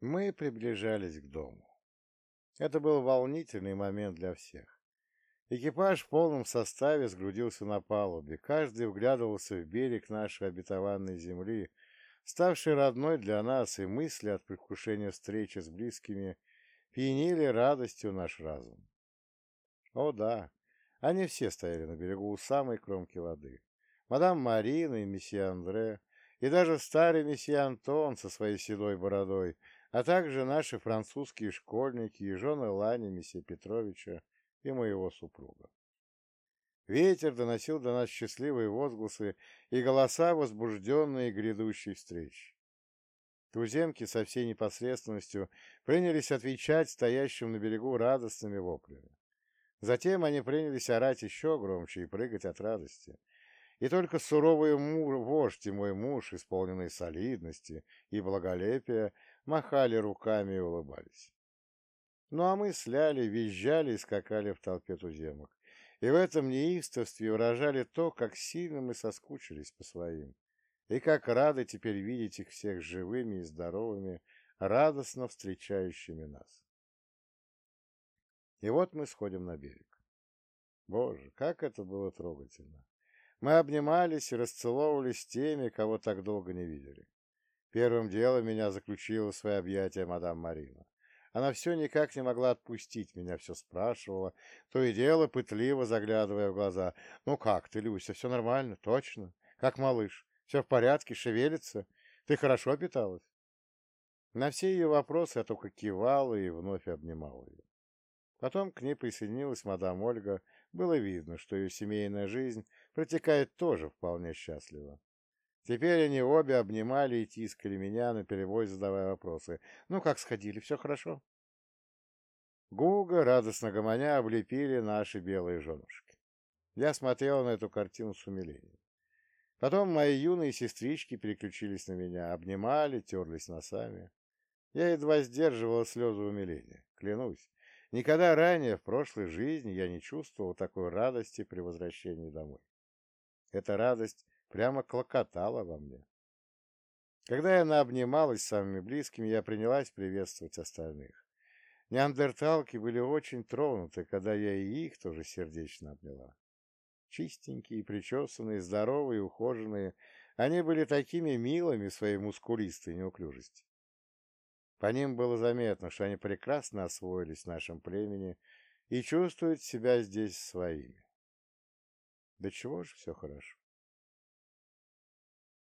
Мы приближались к дому. Это был волнительный момент для всех. Экипаж в полном составе сгрудился на палубе, каждый вглядывался в берег нашей обетованной земли, ставшей родной для нас, и мысли от предвкушения встречи с близкими пьянили радостью наш разум. О да, они все стояли на берегу у самой кромки воды. Мадам Марина и месье Андре, и даже старый месье Антон со своей седой бородой, а также наши французские школьники и жены Лани месье Петровича и моего супруга. Ветер доносил до нас счастливые возгласы и голоса, возбужденные грядущей встречи. Туземки со всей непосредственностью принялись отвечать стоящим на берегу радостными воплями. Затем они принялись орать еще громче и прыгать от радости. И только суровый муж, вождь и мой муж, исполненный солидности и благолепия, махали руками и улыбались. Ну а мы сляли, визжали и скакали в толпе туземок. И в этом неистовстве выражали то, как сильно мы соскучились по своим, и как рады теперь видеть их всех живыми и здоровыми, радостно встречающими нас. И вот мы сходим на берег. Боже, как это было трогательно! Мы обнимались и расцеловывались с теми, кого так долго не видели. Первым делом меня заключила в свои объятия мадам Марина. Она все никак не могла отпустить меня, все спрашивала, то и дело, пытливо заглядывая в глаза. «Ну как ты, Люся, все нормально? Точно? Как малыш? Все в порядке? Шевелится? Ты хорошо питалась?» На все ее вопросы я только кивала и вновь обнимала ее. Потом к ней присоединилась мадам Ольга. Было видно, что ее семейная жизнь протекает тоже вполне счастливо. Теперь они обе обнимали и тискали меня, на перевой задавая вопросы. «Ну, как сходили? Все хорошо?» Гуга, радостно гомоня, облепили наши белые женушки. Я смотрел на эту картину с умилением. Потом мои юные сестрички переключились на меня, обнимали, терлись носами. Я едва сдерживал слезы умиления, клянусь. Никогда ранее, в прошлой жизни, я не чувствовал такой радости при возвращении домой. Эта радость прямо клокотала во мне. Когда я наобнималась с самыми близкими, я принялась приветствовать остальных. Неандерталки были очень тронуты, когда я и их тоже сердечно обняла. Чистенькие, причесанные, здоровые, ухоженные, они были такими милыми своей мускулистой неуклюжести. По ним было заметно, что они прекрасно освоились в нашем племени и чувствуют себя здесь своими. Да чего же все хорошо.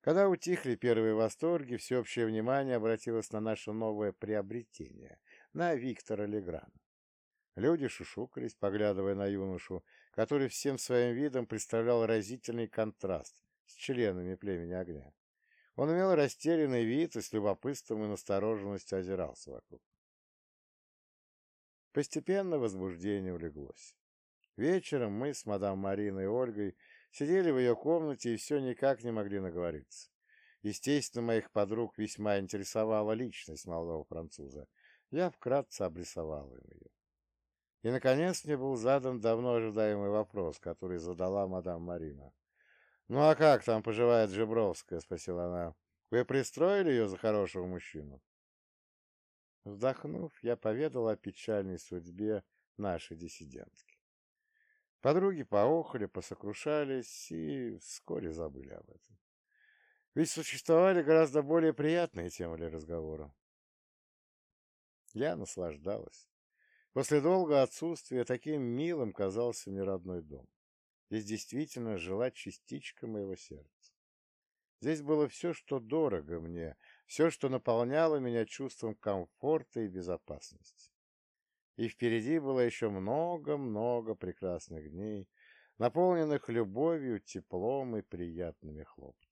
Когда утихли первые восторги, всеобщее внимание обратилось на наше новое приобретение, на Виктора Леграна. Люди шушукались, поглядывая на юношу, который всем своим видом представлял разительный контраст с членами племени огня. Он имел растерянный вид и с любопытством и настороженностью озирался вокруг. Постепенно возбуждение улеглось. Вечером мы с мадам Мариной и Ольгой Сидели в ее комнате и все никак не могли наговориться. Естественно, моих подруг весьма интересовала личность молодого француза. Я вкратце обрисовал им ее. И, наконец, мне был задан давно ожидаемый вопрос, который задала мадам Марина. «Ну а как там поживает Жебровская?» — спросила она. «Вы пристроили ее за хорошего мужчину?» Вздохнув, я поведал о печальной судьбе нашей диссидентки. Подруги поохали, посокрушались и вскоре забыли об этом. Ведь существовали гораздо более приятные темы для разговора. Я наслаждалась. После долгого отсутствия таким милым казался мне родной дом. Здесь действительно жила частичка моего сердца. Здесь было все, что дорого мне, все, что наполняло меня чувством комфорта и безопасности и впереди было еще много-много прекрасных дней, наполненных любовью, теплом и приятными хлопотами.